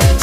show.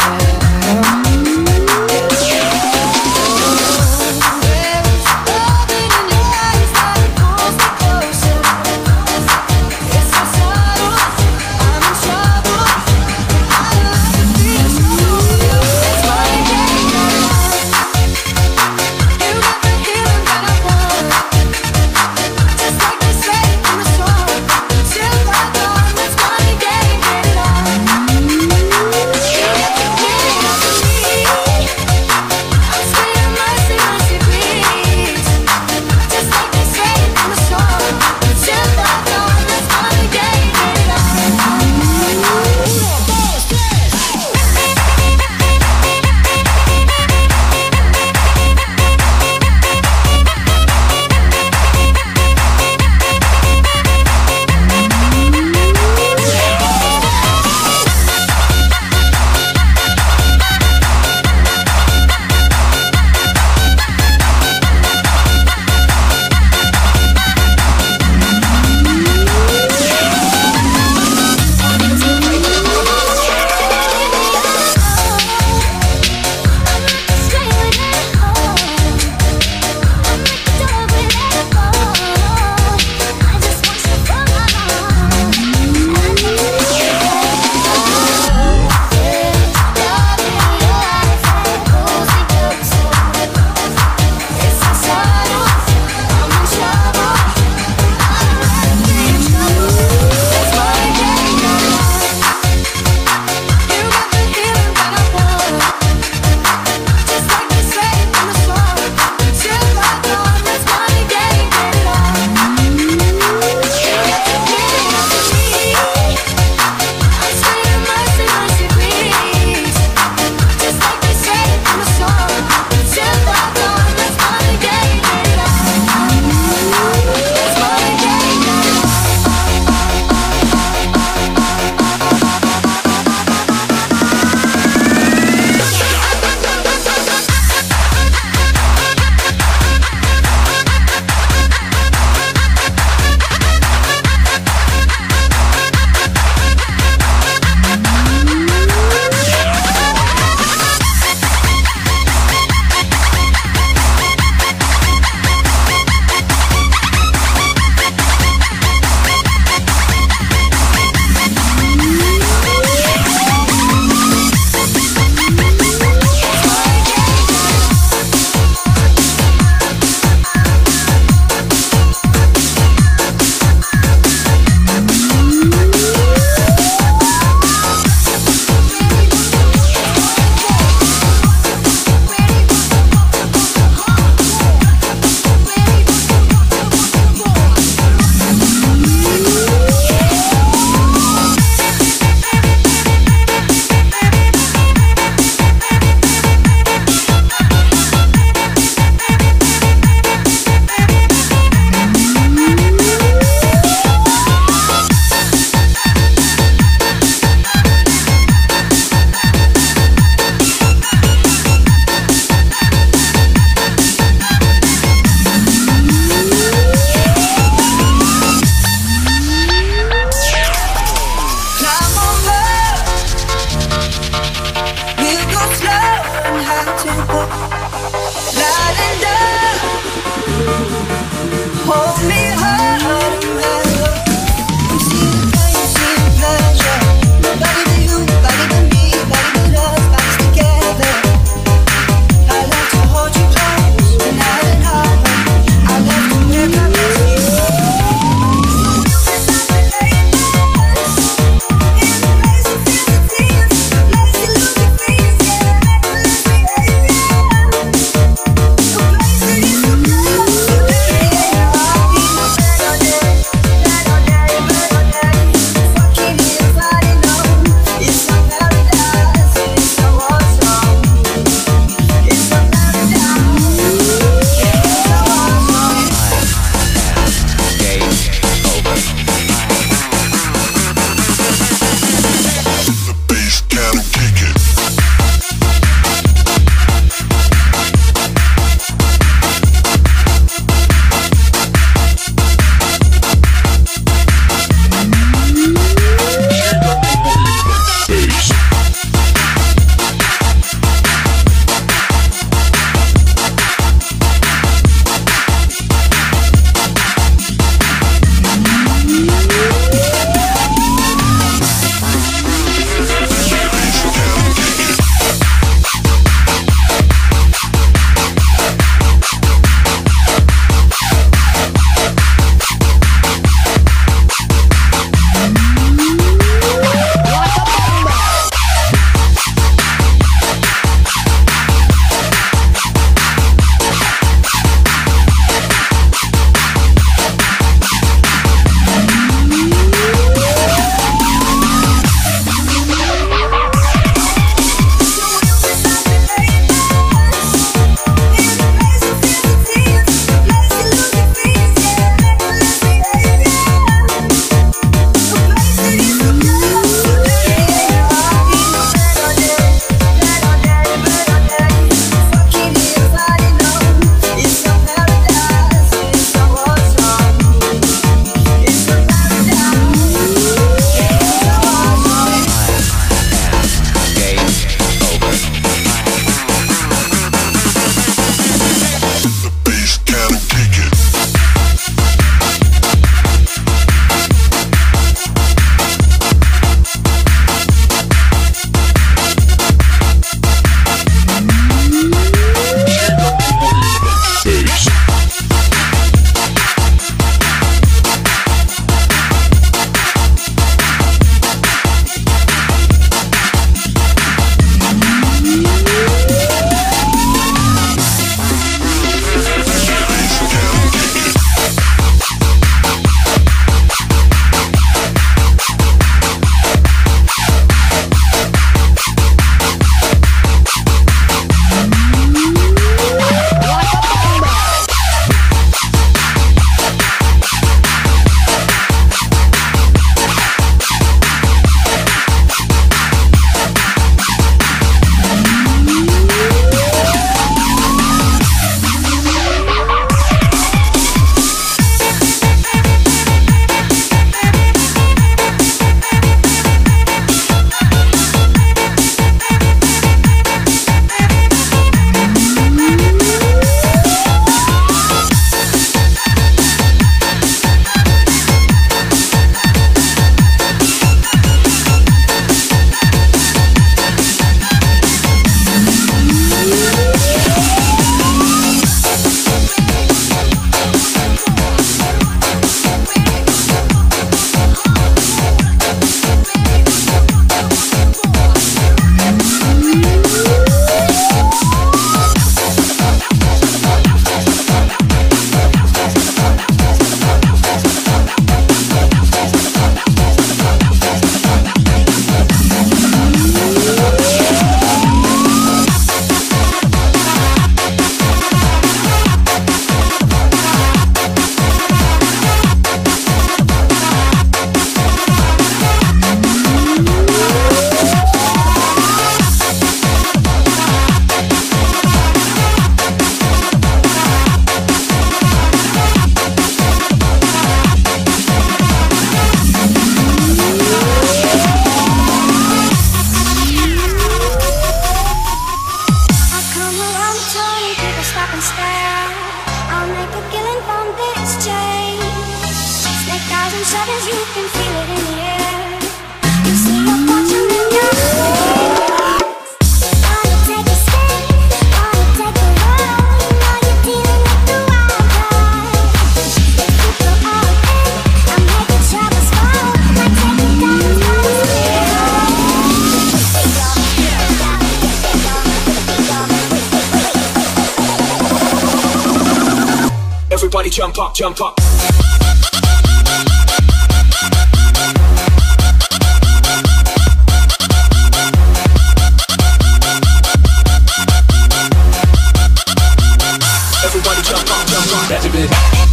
Up,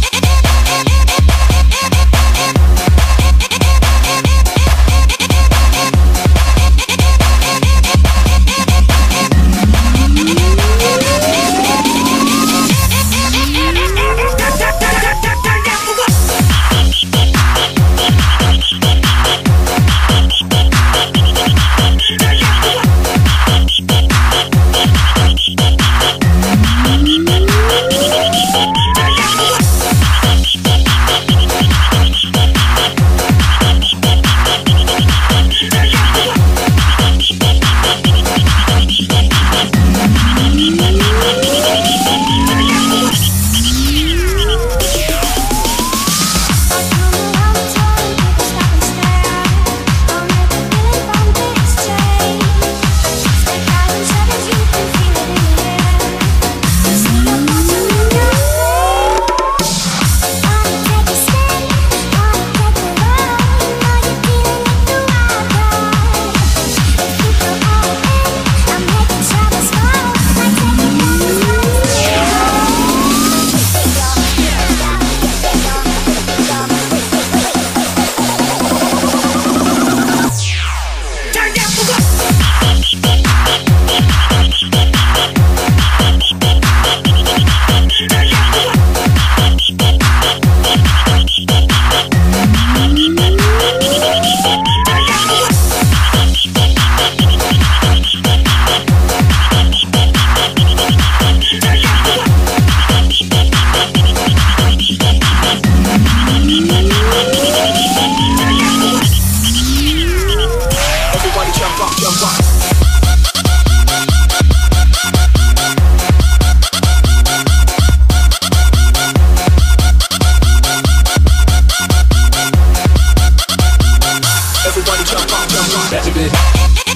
jump up, jump up. That's a bit.